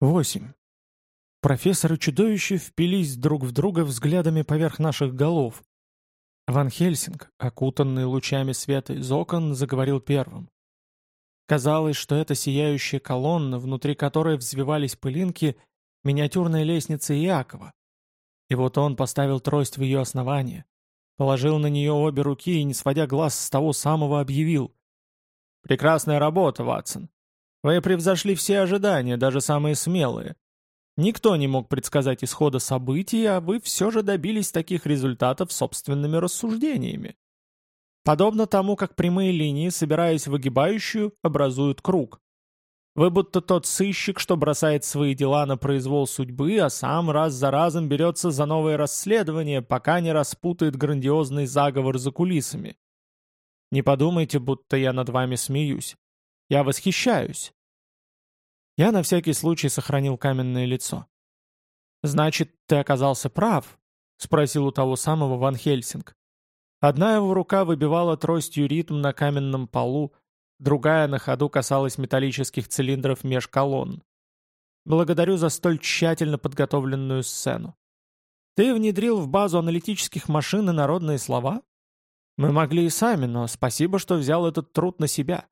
8. Профессор и чудовище впились друг в друга взглядами поверх наших голов. Ван Хельсинг, окутанный лучами света из окон, заговорил первым. Казалось, что эта сияющая колонна, внутри которой взвивались пылинки, миниатюрная лестница Иакова. И вот он поставил трость в ее основание, положил на нее обе руки и, не сводя глаз с того самого, объявил. «Прекрасная работа, Ватсон. Вы превзошли все ожидания, даже самые смелые. Никто не мог предсказать исхода событий, а вы все же добились таких результатов собственными рассуждениями. Подобно тому, как прямые линии, собираясь в огибающую, образуют круг. Вы будто тот сыщик, что бросает свои дела на произвол судьбы, а сам раз за разом берется за новые расследования, пока не распутает грандиозный заговор за кулисами. Не подумайте, будто я над вами смеюсь. Я восхищаюсь. Я на всякий случай сохранил каменное лицо. «Значит, ты оказался прав?» — спросил у того самого Ван Хельсинг. Одна его рука выбивала тростью ритм на каменном полу, другая на ходу касалась металлических цилиндров меж колонн. «Благодарю за столь тщательно подготовленную сцену. Ты внедрил в базу аналитических машин и народные слова? Мы могли и сами, но спасибо, что взял этот труд на себя.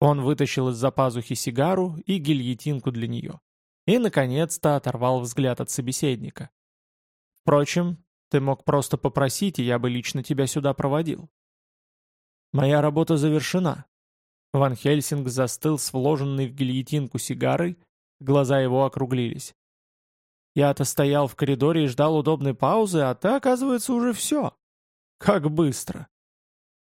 Он вытащил из-за пазухи сигару и гильотинку для нее. И, наконец-то, оторвал взгляд от собеседника. «Впрочем, ты мог просто попросить, и я бы лично тебя сюда проводил». «Моя работа завершена». Ван Хельсинг застыл с вложенной в гильотинку сигарой, глаза его округлились. «Я-то стоял в коридоре и ждал удобной паузы, а ты, оказывается, уже все. Как быстро!»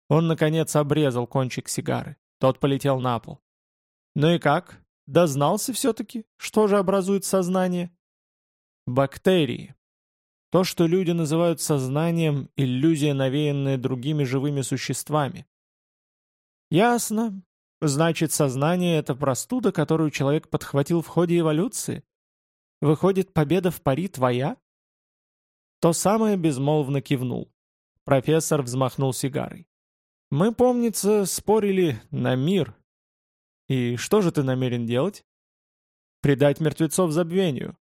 Он, наконец, обрезал кончик сигары. Тот полетел на пол. «Ну и как? Дознался все-таки? Что же образует сознание?» «Бактерии. То, что люди называют сознанием, иллюзия, навеянная другими живыми существами». «Ясно. Значит, сознание — это простуда, которую человек подхватил в ходе эволюции? Выходит, победа в пари твоя?» То самое безмолвно кивнул. Профессор взмахнул сигарой. Мы, помнится, спорили на мир. И что же ты намерен делать? Предать мертвецов забвению.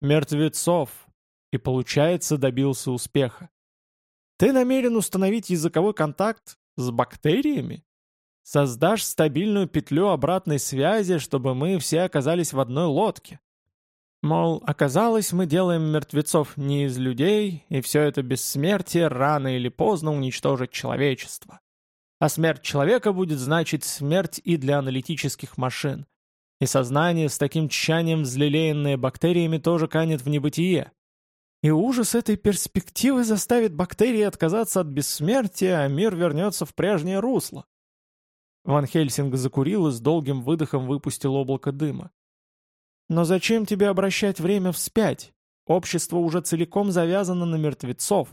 Мертвецов. И, получается, добился успеха. Ты намерен установить языковой контакт с бактериями? Создашь стабильную петлю обратной связи, чтобы мы все оказались в одной лодке. Мол, оказалось, мы делаем мертвецов не из людей, и все это бессмертие рано или поздно уничтожит человечество. А смерть человека будет значить смерть и для аналитических машин. И сознание, с таким тщанием взлелеянное бактериями, тоже канет в небытие. И ужас этой перспективы заставит бактерии отказаться от бессмертия, а мир вернется в прежнее русло. Ван Хельсинг закурил и с долгим выдохом выпустил облако дыма. «Но зачем тебе обращать время вспять? Общество уже целиком завязано на мертвецов.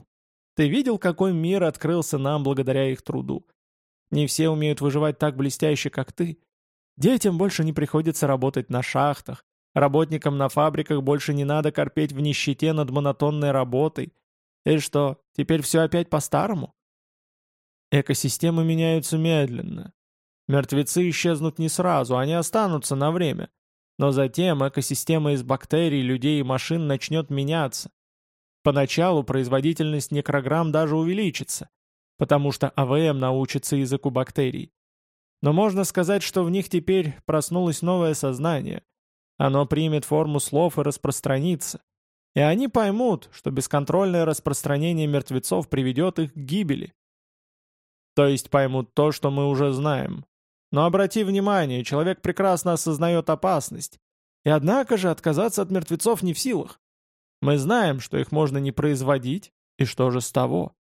Ты видел, какой мир открылся нам благодаря их труду? Не все умеют выживать так блестяще, как ты. Детям больше не приходится работать на шахтах, работникам на фабриках больше не надо корпеть в нищете над монотонной работой. И что, теперь все опять по-старому? Экосистемы меняются медленно. Мертвецы исчезнут не сразу, они останутся на время. Но затем экосистема из бактерий, людей и машин начнет меняться. Поначалу производительность некрограмм даже увеличится потому что АВМ научится языку бактерий. Но можно сказать, что в них теперь проснулось новое сознание. Оно примет форму слов и распространится. И они поймут, что бесконтрольное распространение мертвецов приведет их к гибели. То есть поймут то, что мы уже знаем. Но обрати внимание, человек прекрасно осознает опасность. И однако же отказаться от мертвецов не в силах. Мы знаем, что их можно не производить, и что же с того?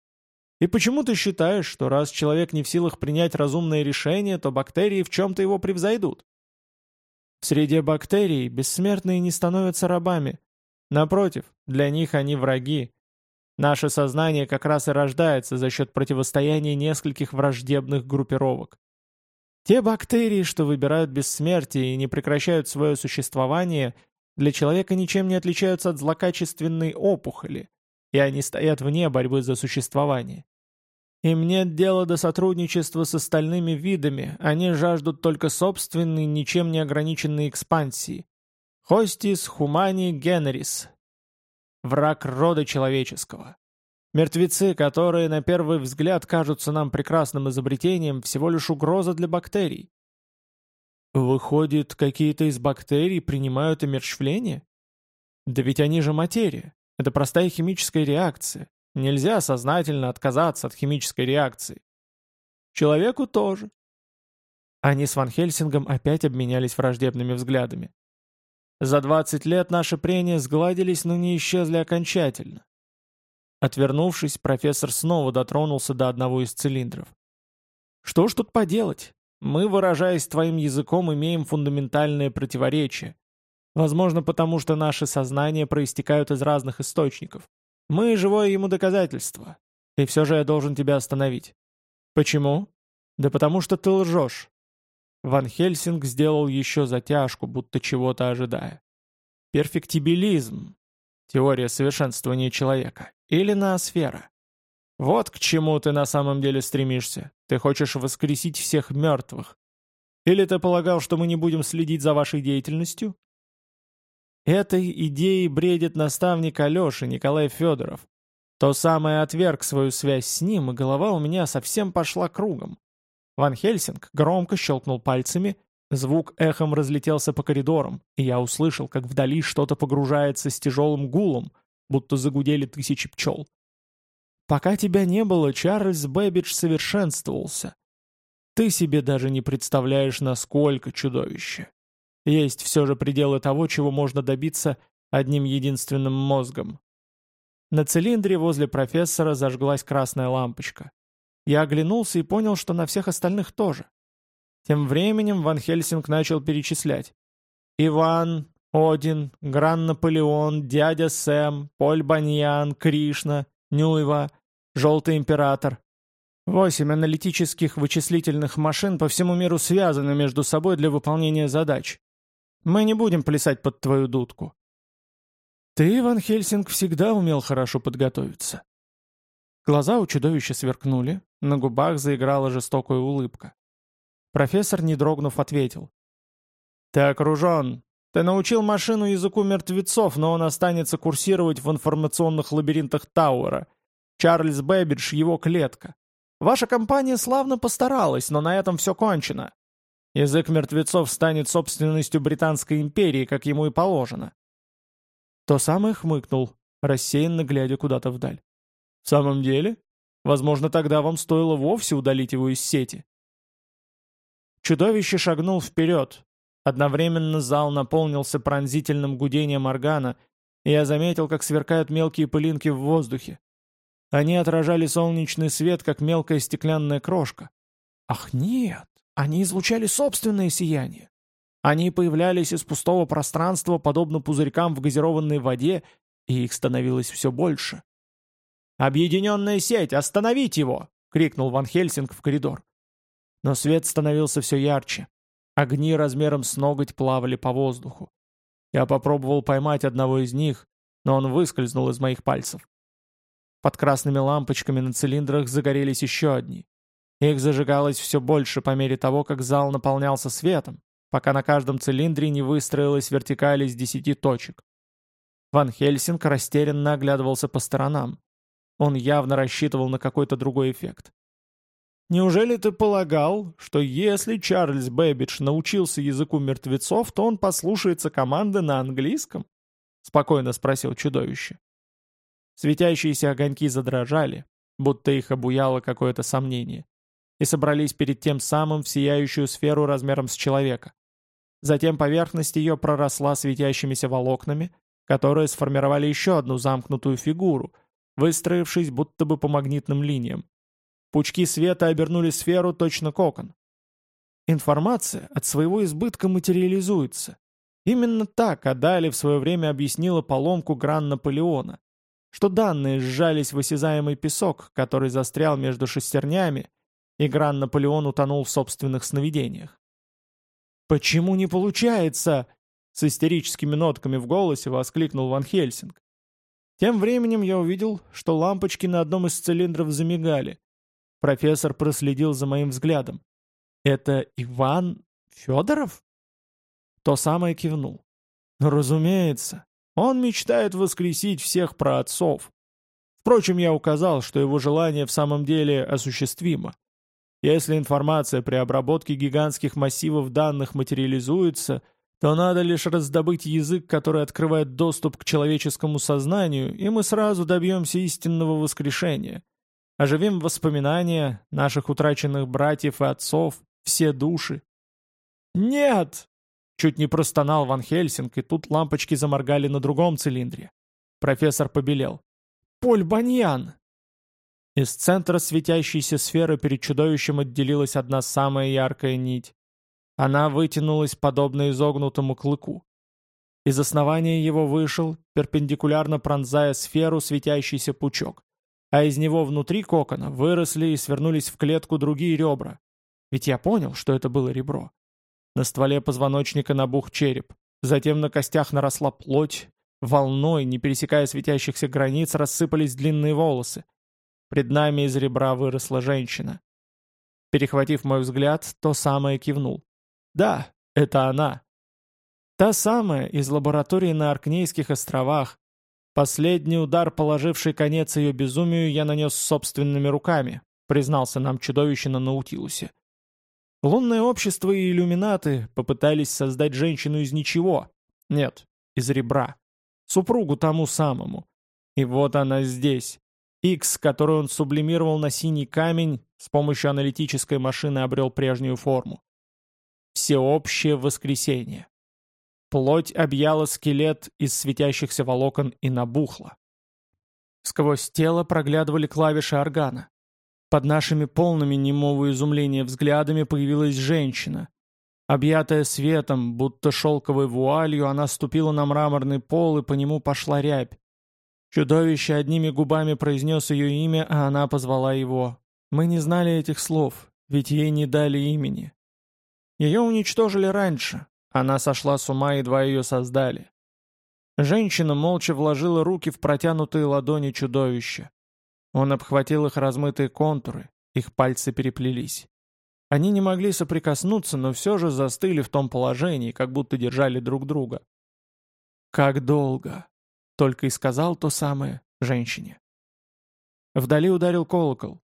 И почему ты считаешь, что раз человек не в силах принять разумное решение, то бактерии в чем-то его превзойдут? В среде бактерий бессмертные не становятся рабами. Напротив, для них они враги. Наше сознание как раз и рождается за счет противостояния нескольких враждебных группировок. Те бактерии, что выбирают бессмертие и не прекращают свое существование, для человека ничем не отличаются от злокачественной опухоли, и они стоят вне борьбы за существование. Им нет дела до сотрудничества с остальными видами, они жаждут только собственной, ничем не ограниченной экспансии. Хостис хумани генерис. Враг рода человеческого. Мертвецы, которые на первый взгляд кажутся нам прекрасным изобретением, всего лишь угроза для бактерий. Выходит, какие-то из бактерий принимают омерщвление? Да ведь они же материя. Это простая химическая реакция. Нельзя сознательно отказаться от химической реакции. Человеку тоже. Они с Ван Хельсингом опять обменялись враждебными взглядами. За 20 лет наши прения сгладились, но не исчезли окончательно. Отвернувшись, профессор снова дотронулся до одного из цилиндров. «Что ж тут поделать? Мы, выражаясь твоим языком, имеем фундаментальные противоречия. Возможно, потому что наши сознания проистекают из разных источников. Мы — живое ему доказательство. И все же я должен тебя остановить. Почему? Да потому что ты лжешь. Ван Хельсинг сделал еще затяжку, будто чего-то ожидая. Перфектибилизм. Теория совершенствования человека. Или ноосфера. Вот к чему ты на самом деле стремишься. Ты хочешь воскресить всех мертвых. Или ты полагал, что мы не будем следить за вашей деятельностью? Этой идеей бредит наставник Алеши Николай Федоров. То самое отверг свою связь с ним, и голова у меня совсем пошла кругом. Ван Хельсинг громко щелкнул пальцами, звук эхом разлетелся по коридорам, и я услышал, как вдали что-то погружается с тяжелым гулом, будто загудели тысячи пчел. Пока тебя не было, Чарльз Бэббидж совершенствовался. Ты себе даже не представляешь, насколько чудовище. Есть все же пределы того, чего можно добиться одним единственным мозгом. На цилиндре возле профессора зажглась красная лампочка. Я оглянулся и понял, что на всех остальных тоже. Тем временем Ван Хельсинг начал перечислять. Иван, Один, Гран-Наполеон, дядя Сэм, Поль Баньян, Кришна, Нюева, Желтый Император. Восемь аналитических вычислительных машин по всему миру связаны между собой для выполнения задач. Мы не будем плясать под твою дудку. Ты, Ван Хельсинг, всегда умел хорошо подготовиться. Глаза у чудовища сверкнули, на губах заиграла жестокая улыбка. Профессор, не дрогнув, ответил. «Ты окружен. Ты научил машину языку мертвецов, но он останется курсировать в информационных лабиринтах Тауэра. Чарльз Бэббидж — его клетка. Ваша компания славно постаралась, но на этом все кончено. Язык мертвецов станет собственностью Британской империи, как ему и положено. То самое хмыкнул, рассеянно глядя куда-то вдаль. В самом деле? Возможно, тогда вам стоило вовсе удалить его из сети. Чудовище шагнул вперед. Одновременно зал наполнился пронзительным гудением органа, и я заметил, как сверкают мелкие пылинки в воздухе. Они отражали солнечный свет, как мелкая стеклянная крошка. Ах нет, они излучали собственное сияние. Они появлялись из пустого пространства, подобно пузырькам в газированной воде, и их становилось все больше. «Объединенная сеть! Остановить его!» — крикнул Ван Хельсинг в коридор. Но свет становился все ярче. Огни размером с ноготь плавали по воздуху. Я попробовал поймать одного из них, но он выскользнул из моих пальцев. Под красными лампочками на цилиндрах загорелись еще одни. Их зажигалось все больше по мере того, как зал наполнялся светом, пока на каждом цилиндре не выстроилась вертикаль из десяти точек. Ван Хельсинг растерянно оглядывался по сторонам. Он явно рассчитывал на какой-то другой эффект. «Неужели ты полагал, что если Чарльз Бэббидж научился языку мертвецов, то он послушается команды на английском?» — спокойно спросил чудовище. Светящиеся огоньки задрожали, будто их обуяло какое-то сомнение и собрались перед тем самым в сияющую сферу размером с человека. Затем поверхность ее проросла светящимися волокнами, которые сформировали еще одну замкнутую фигуру, выстроившись будто бы по магнитным линиям. Пучки света обернули сферу точно кокон. Информация от своего избытка материализуется. Именно так Адали в свое время объяснила поломку гран Наполеона, что данные сжались в осязаемый песок, который застрял между шестернями и Гран Наполеон утонул в собственных сновидениях. «Почему не получается?» С истерическими нотками в голосе воскликнул Ван Хельсинг. Тем временем я увидел, что лампочки на одном из цилиндров замигали. Профессор проследил за моим взглядом. «Это Иван Федоров?» То самое кивнул. Но разумеется, он мечтает воскресить всех праотцов. Впрочем, я указал, что его желание в самом деле осуществимо. Если информация при обработке гигантских массивов данных материализуется, то надо лишь раздобыть язык, который открывает доступ к человеческому сознанию, и мы сразу добьемся истинного воскрешения. Оживим воспоминания наших утраченных братьев и отцов, все души. «Нет!» — чуть не простонал Ван Хельсинг, и тут лампочки заморгали на другом цилиндре. Профессор побелел. «Поль Баньян!» Из центра светящейся сферы перед чудовищем отделилась одна самая яркая нить. Она вытянулась подобно изогнутому клыку. Из основания его вышел, перпендикулярно пронзая сферу, светящийся пучок. А из него внутри кокона выросли и свернулись в клетку другие ребра. Ведь я понял, что это было ребро. На стволе позвоночника набух череп. Затем на костях наросла плоть. Волной, не пересекая светящихся границ, рассыпались длинные волосы. Пред нами из ребра выросла женщина. Перехватив мой взгляд, то самое кивнул. Да, это она. Та самая из лаборатории на Аркнейских островах. Последний удар, положивший конец ее безумию, я нанес собственными руками, признался нам чудовище на Наутилусе. Лунное общество и иллюминаты попытались создать женщину из ничего. Нет, из ребра. Супругу тому самому. И вот она здесь, X, который он сублимировал на синий камень, с помощью аналитической машины обрел прежнюю форму. Всеобщее воскресенье. Плоть объяла скелет из светящихся волокон и набухла. Сквозь тело проглядывали клавиши органа. Под нашими полными немого изумления взглядами появилась женщина. Объятая светом, будто шелковой вуалью, она ступила на мраморный пол, и по нему пошла рябь. Чудовище одними губами произнес ее имя, а она позвала его. Мы не знали этих слов, ведь ей не дали имени. Ее уничтожили раньше. Она сошла с ума, едва ее создали. Женщина молча вложила руки в протянутые ладони чудовища. Он обхватил их размытые контуры, их пальцы переплелись. Они не могли соприкоснуться, но все же застыли в том положении, как будто держали друг друга. Как долго? Только и сказал то самое женщине. Вдали ударил колокол.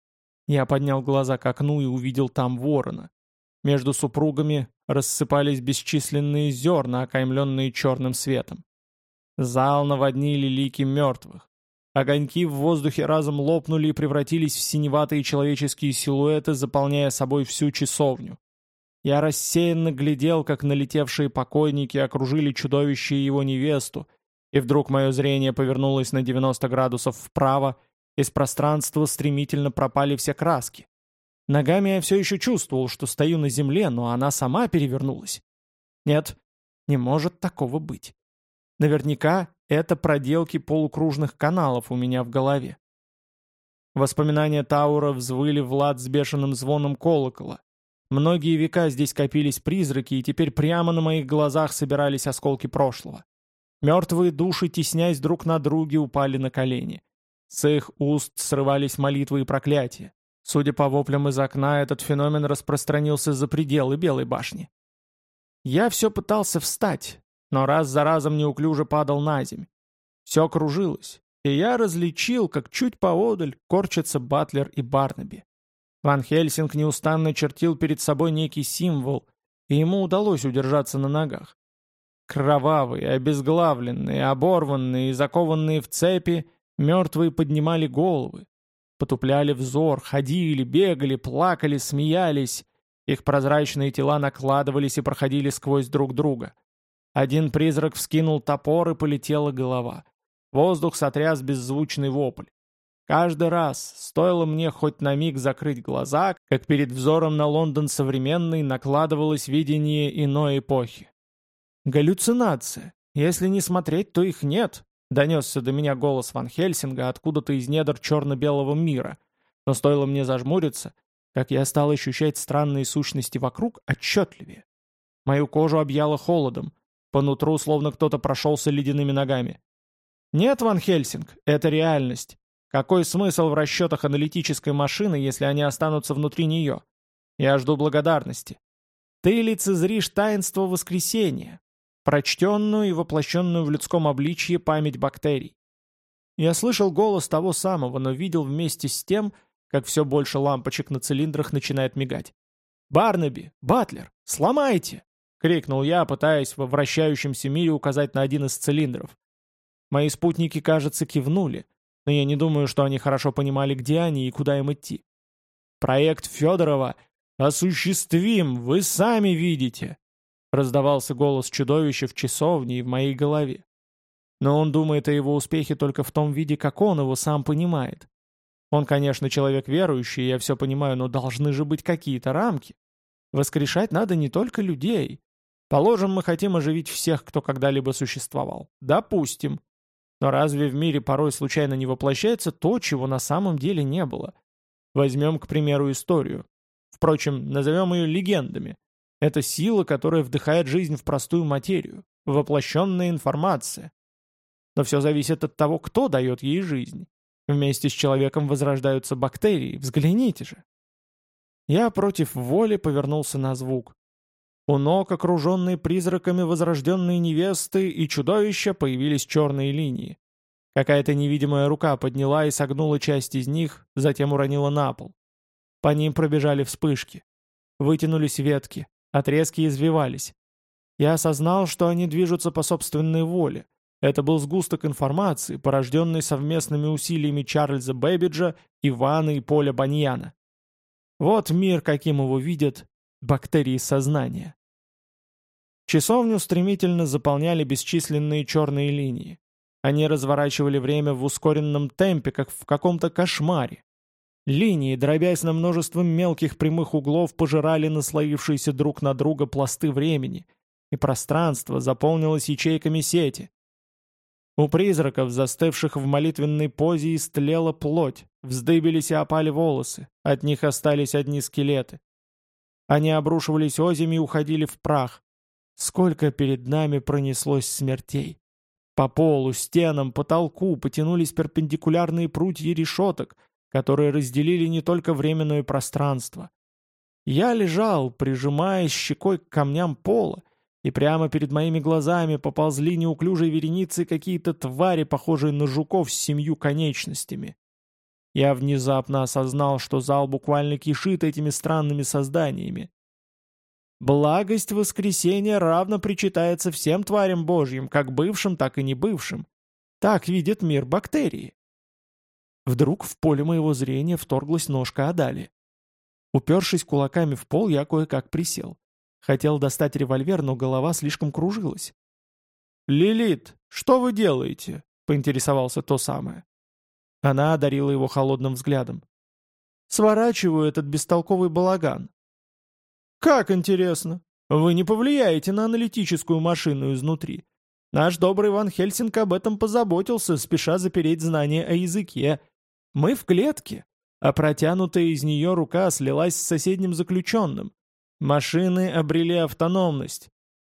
Я поднял глаза к окну и увидел там ворона. Между супругами рассыпались бесчисленные зерна, окаймленные черным светом. Зал наводнили лики мертвых. Огоньки в воздухе разом лопнули и превратились в синеватые человеческие силуэты, заполняя собой всю часовню. Я рассеянно глядел, как налетевшие покойники окружили чудовище и его невесту, и вдруг мое зрение повернулось на 90 градусов вправо, из пространства стремительно пропали все краски. Ногами я все еще чувствовал, что стою на земле, но она сама перевернулась. Нет, не может такого быть. Наверняка это проделки полукружных каналов у меня в голове. Воспоминания Таура взвыли в лад с бешеным звоном колокола. Многие века здесь копились призраки, и теперь прямо на моих глазах собирались осколки прошлого. Мертвые души, теснясь друг на друге, упали на колени. С их уст срывались молитвы и проклятия. Судя по воплям из окна, этот феномен распространился за пределы Белой башни. Я все пытался встать, но раз за разом неуклюже падал на земь. Все кружилось, и я различил, как чуть поодаль корчатся Батлер и Барнаби. Ван Хельсинг неустанно чертил перед собой некий символ, и ему удалось удержаться на ногах. Кровавые, обезглавленные, оборванные и закованные в цепи, мертвые поднимали головы, потупляли взор, ходили, бегали, плакали, смеялись. Их прозрачные тела накладывались и проходили сквозь друг друга. Один призрак вскинул топор и полетела голова. Воздух сотряс беззвучный вопль. Каждый раз, стоило мне хоть на миг закрыть глаза, как перед взором на Лондон современный накладывалось видение иной эпохи. Галлюцинация. Если не смотреть, то их нет. Донесся до меня голос Ван Хельсинга откуда-то из недр черно-белого мира. Но стоило мне зажмуриться, как я стал ощущать странные сущности вокруг отчетливее. Мою кожу объяло холодом. По нутру словно кто-то прошелся ледяными ногами. Нет, Ван Хельсинг, это реальность. Какой смысл в расчетах аналитической машины, если они останутся внутри нее? Я жду благодарности. Ты лицезришь таинство воскресения, прочтенную и воплощенную в людском обличье память бактерий. Я слышал голос того самого, но видел вместе с тем, как все больше лампочек на цилиндрах начинает мигать. «Барнаби! Батлер! Сломайте!» — крикнул я, пытаясь во вращающемся мире указать на один из цилиндров. Мои спутники, кажется, кивнули, но я не думаю, что они хорошо понимали, где они и куда им идти. «Проект Федорова осуществим, вы сами видите!» Раздавался голос чудовища в часовне и в моей голове. Но он думает о его успехе только в том виде, как он его сам понимает. Он, конечно, человек верующий, я все понимаю, но должны же быть какие-то рамки. Воскрешать надо не только людей. Положим, мы хотим оживить всех, кто когда-либо существовал. Допустим. Но разве в мире порой случайно не воплощается то, чего на самом деле не было? Возьмем, к примеру, историю. Впрочем, назовем ее легендами. Это сила, которая вдыхает жизнь в простую материю, воплощенная информация. Но все зависит от того, кто дает ей жизнь. Вместе с человеком возрождаются бактерии, взгляните же. Я против воли повернулся на звук. У ног, окруженные призраками возрожденные невесты и чудовища, появились черные линии. Какая-то невидимая рука подняла и согнула часть из них, затем уронила на пол. По ним пробежали вспышки. Вытянулись ветки, отрезки извивались. Я осознал, что они движутся по собственной воле. Это был сгусток информации, порожденный совместными усилиями Чарльза Бэбиджа, Ивана и Поля Баньяна. Вот мир, каким его видят бактерии сознания. Часовню стремительно заполняли бесчисленные черные линии. Они разворачивали время в ускоренном темпе, как в каком-то кошмаре. Линии, дробясь на множество мелких прямых углов, пожирали наслоившиеся друг на друга пласты времени, и пространство заполнилось ячейками сети. У призраков, застывших в молитвенной позе, истлела плоть, вздыбились и опали волосы, от них остались одни скелеты. Они обрушивались озими и уходили в прах. Сколько перед нами пронеслось смертей. По полу, стенам, потолку потянулись перпендикулярные прутья решеток, которые разделили не только временное пространство. Я лежал, прижимаясь щекой к камням пола, и прямо перед моими глазами поползли неуклюжие вереницы какие-то твари, похожие на жуков с семью конечностями. Я внезапно осознал, что зал буквально кишит этими странными созданиями. Благость воскресения равно причитается всем тварям Божьим, как бывшим, так и не бывшим. Так видит мир бактерии. Вдруг в поле моего зрения вторглась ножка Адали. Упершись кулаками в пол, я кое-как присел. Хотел достать револьвер, но голова слишком кружилась. «Лилит, что вы делаете?» — поинтересовался то самое. Она одарила его холодным взглядом. «Сворачиваю этот бестолковый балаган». «Как интересно! Вы не повлияете на аналитическую машину изнутри. Наш добрый Ван Хельсинг об этом позаботился, спеша запереть знания о языке, мы в клетке, а протянутая из нее рука слилась с соседним заключенным. Машины обрели автономность.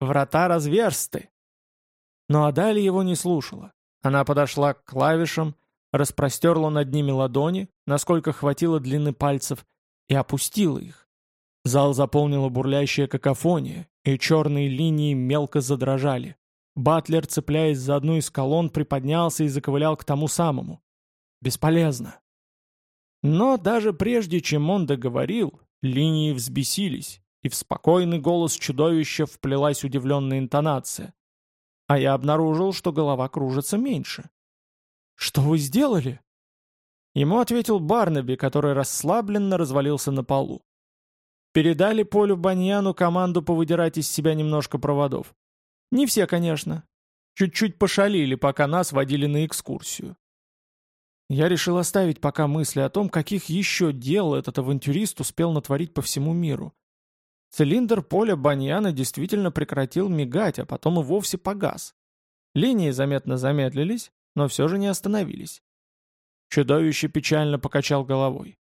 Врата разверсты. Но Адали его не слушала. Она подошла к клавишам, распростерла над ними ладони, насколько хватило длины пальцев, и опустила их. Зал заполнила бурлящая какофония, и черные линии мелко задрожали. Батлер, цепляясь за одну из колонн, приподнялся и заковылял к тому самому. Бесполезно. Но даже прежде, чем он договорил, линии взбесились, и в спокойный голос чудовища вплелась удивленная интонация. А я обнаружил, что голова кружится меньше. «Что вы сделали?» Ему ответил Барнаби, который расслабленно развалился на полу. Передали Полю Баньяну команду повыдирать из себя немножко проводов. Не все, конечно. Чуть-чуть пошалили, пока нас водили на экскурсию. Я решил оставить пока мысли о том, каких еще дел этот авантюрист успел натворить по всему миру. Цилиндр поля Баньяна действительно прекратил мигать, а потом и вовсе погас. Линии заметно замедлились, но все же не остановились. Чудовище печально покачал головой.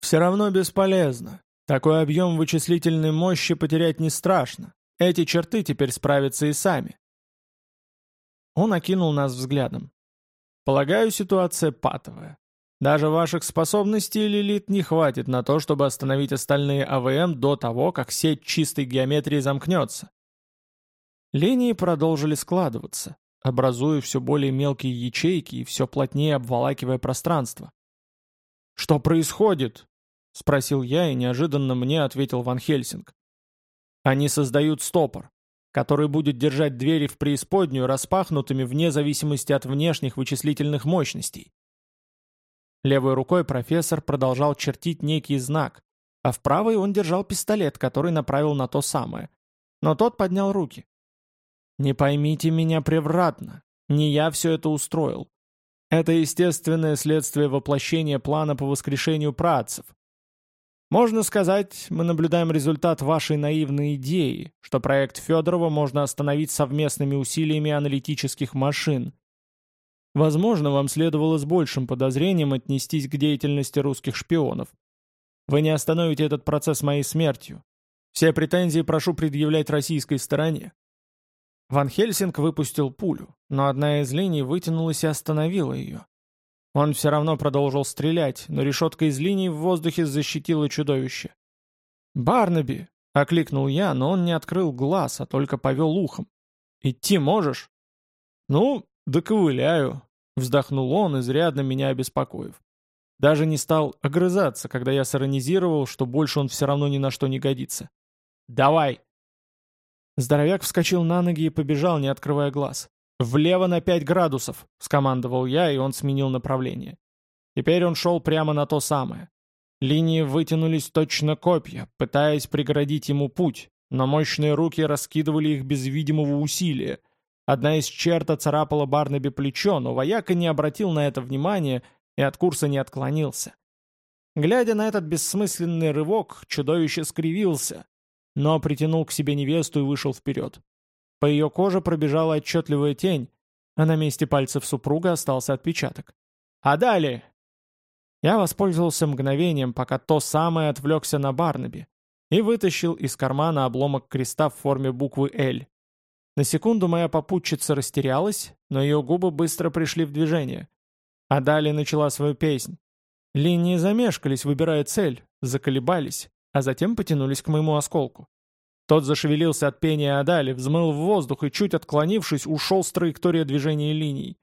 «Все равно бесполезно. Такой объем вычислительной мощи потерять не страшно. Эти черты теперь справятся и сами». Он окинул нас взглядом. Полагаю, ситуация патовая. Даже ваших способностей, Лилит, не хватит на то, чтобы остановить остальные АВМ до того, как сеть чистой геометрии замкнется. Линии продолжили складываться, образуя все более мелкие ячейки и все плотнее обволакивая пространство. «Что происходит?» — спросил я, и неожиданно мне ответил Ван Хельсинг. «Они создают стопор, который будет держать двери в преисподнюю распахнутыми вне зависимости от внешних вычислительных мощностей». Левой рукой профессор продолжал чертить некий знак, а в правой он держал пистолет, который направил на то самое. Но тот поднял руки. «Не поймите меня превратно. Не я все это устроил. Это естественное следствие воплощения плана по воскрешению працев. Можно сказать, мы наблюдаем результат вашей наивной идеи, что проект Федорова можно остановить совместными усилиями аналитических машин. Возможно, вам следовало с большим подозрением отнестись к деятельности русских шпионов. Вы не остановите этот процесс моей смертью. Все претензии прошу предъявлять российской стороне. Ван Хельсинг выпустил пулю, но одна из линий вытянулась и остановила ее. Он все равно продолжил стрелять, но решетка из линий в воздухе защитила чудовище. «Барнаби!» — окликнул я, но он не открыл глаз, а только повел ухом. «Идти можешь?» «Ну, доковыляю», — вздохнул он, изрядно меня обеспокоив. Даже не стал огрызаться, когда я сиронизировал, что больше он все равно ни на что не годится. «Давай!» Здоровяк вскочил на ноги и побежал, не открывая глаз. «Влево на пять градусов!» — скомандовал я, и он сменил направление. Теперь он шел прямо на то самое. Линии вытянулись точно копья, пытаясь преградить ему путь, но мощные руки раскидывали их без видимого усилия. Одна из черт оцарапала Барнаби плечо, но вояка не обратил на это внимания и от курса не отклонился. Глядя на этот бессмысленный рывок, чудовище скривился, но притянул к себе невесту и вышел вперед. По ее коже пробежала отчетливая тень, а на месте пальцев супруга остался отпечаток. «А далее?» Я воспользовался мгновением, пока то самое отвлекся на Барнаби, и вытащил из кармана обломок креста в форме буквы «Л». На секунду моя попутчица растерялась, но ее губы быстро пришли в движение. А далее начала свою песнь. Линии замешкались, выбирая цель, заколебались а затем потянулись к моему осколку. Тот зашевелился от пения Адали, взмыл в воздух и, чуть отклонившись, ушел с траектории движения линий.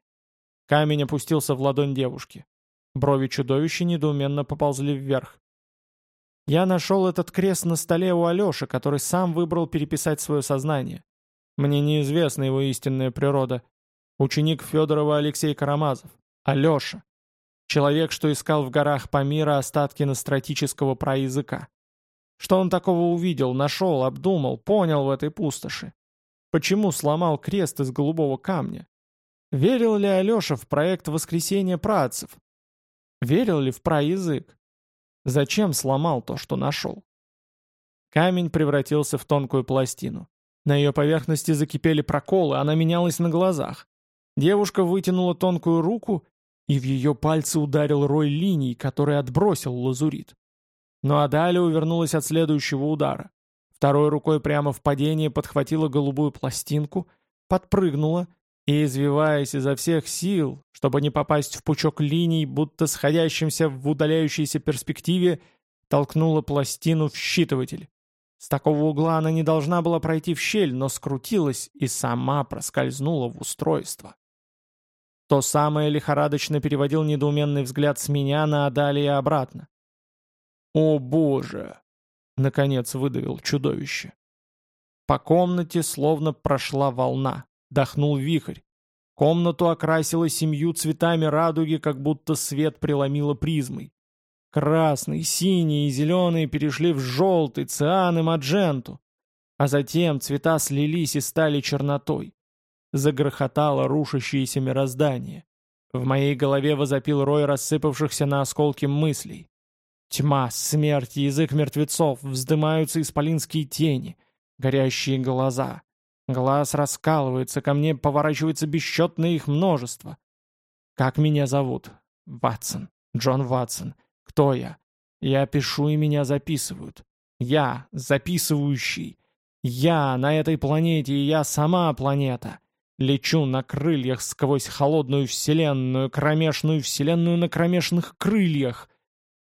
Камень опустился в ладонь девушки. Брови чудовища недоуменно поползли вверх. Я нашел этот крест на столе у Алеши, который сам выбрал переписать свое сознание. Мне неизвестна его истинная природа. Ученик Федорова Алексей Карамазов. Алеша. Человек, что искал в горах Памира остатки настратического праязыка. Что он такого увидел, нашел, обдумал, понял в этой пустоши? Почему сломал крест из голубого камня? Верил ли Алеша в проект воскресения працев? Верил ли в праязык? Зачем сломал то, что нашел? Камень превратился в тонкую пластину. На ее поверхности закипели проколы, она менялась на глазах. Девушка вытянула тонкую руку, и в ее пальцы ударил рой линий, который отбросил лазурит. Но Адаля увернулась от следующего удара. Второй рукой прямо в падении подхватила голубую пластинку, подпрыгнула и, извиваясь изо всех сил, чтобы не попасть в пучок линий, будто сходящимся в удаляющейся перспективе, толкнула пластину в считыватель. С такого угла она не должна была пройти в щель, но скрутилась и сама проскользнула в устройство. То самое лихорадочно переводил недоуменный взгляд с меня на Адалия обратно. «О боже!» — наконец выдавил чудовище. По комнате словно прошла волна, дохнул вихрь. Комнату окрасило семью цветами радуги, как будто свет преломило призмой. Красный, синий и зеленый перешли в желтый, циан и мадженту. А затем цвета слились и стали чернотой. Загрохотало рушащееся мироздание. В моей голове возопил рой рассыпавшихся на осколки мыслей. Тьма, смерть, язык мертвецов, вздымаются исполинские тени, горящие глаза. Глаз раскалывается, ко мне поворачивается бесчетное их множество. Как меня зовут? Ватсон. Джон Ватсон. Кто я? Я пишу, и меня записывают. Я, записывающий. Я на этой планете, и я сама планета. Лечу на крыльях сквозь холодную вселенную, кромешную вселенную на кромешных крыльях.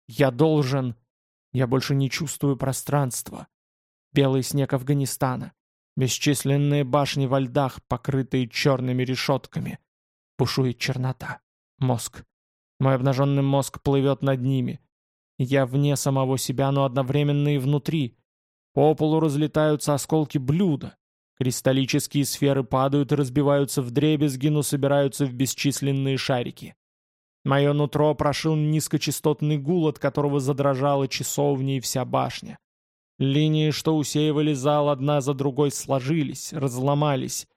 Я должен... Я больше не чувствую пространства. Белый снег Афганистана. Бесчисленные башни во льдах, покрытые черными решетками. Бушует чернота. Мозг. Мой обнаженный мозг плывет над ними. Я вне самого себя, но одновременно и внутри. По полу разлетаются осколки блюда. Кристаллические сферы падают и разбиваются в дребезги, но собираются в бесчисленные шарики. Мое нутро прошил низкочастотный гул, от которого задрожала часовня и вся башня. Линии, что усеивали зал, одна за другой сложились, разломались.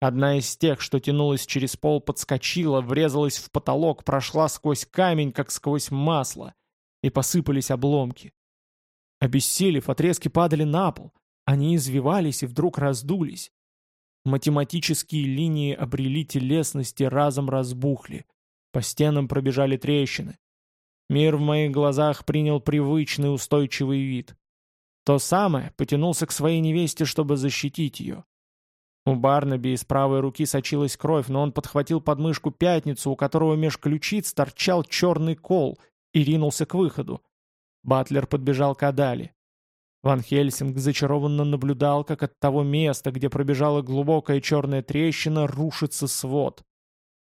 Одна из тех, что тянулась через пол, подскочила, врезалась в потолок, прошла сквозь камень, как сквозь масло, и посыпались обломки. Обессилев, отрезки падали на пол, они извивались и вдруг раздулись. Математические линии обрели телесность и разом разбухли. По стенам пробежали трещины. Мир в моих глазах принял привычный устойчивый вид. То самое потянулся к своей невесте, чтобы защитить ее. У Барнаби из правой руки сочилась кровь, но он подхватил подмышку пятницу, у которого меж ключиц торчал черный кол, и ринулся к выходу. Батлер подбежал к Адали. Ван Хельсинг зачарованно наблюдал, как от того места, где пробежала глубокая черная трещина, рушится свод.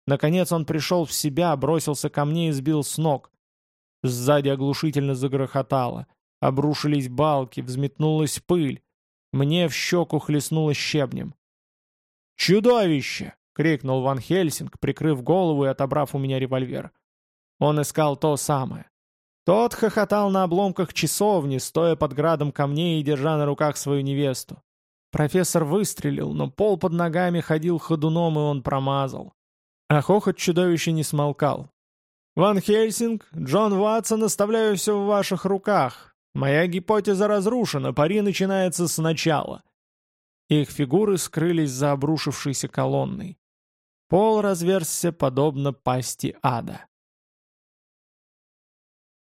Наконец он пришел в себя, бросился ко мне и сбил с ног. Сзади оглушительно загрохотало. Обрушились балки, взметнулась пыль. Мне в щеку хлестнуло щебнем. «Чудовище!» — крикнул Ван Хельсинг, прикрыв голову и отобрав у меня револьвер. Он искал то самое. Тот хохотал на обломках часовни, стоя под градом камней и держа на руках свою невесту. Профессор выстрелил, но пол под ногами ходил ходуном, и он промазал. А хохот чудовища не смолкал. «Ван Хельсинг, Джон Ватсон, оставляю все в ваших руках. Моя гипотеза разрушена, пари начинается сначала». Их фигуры скрылись за обрушившейся колонной. Пол разверзся подобно пасти ада.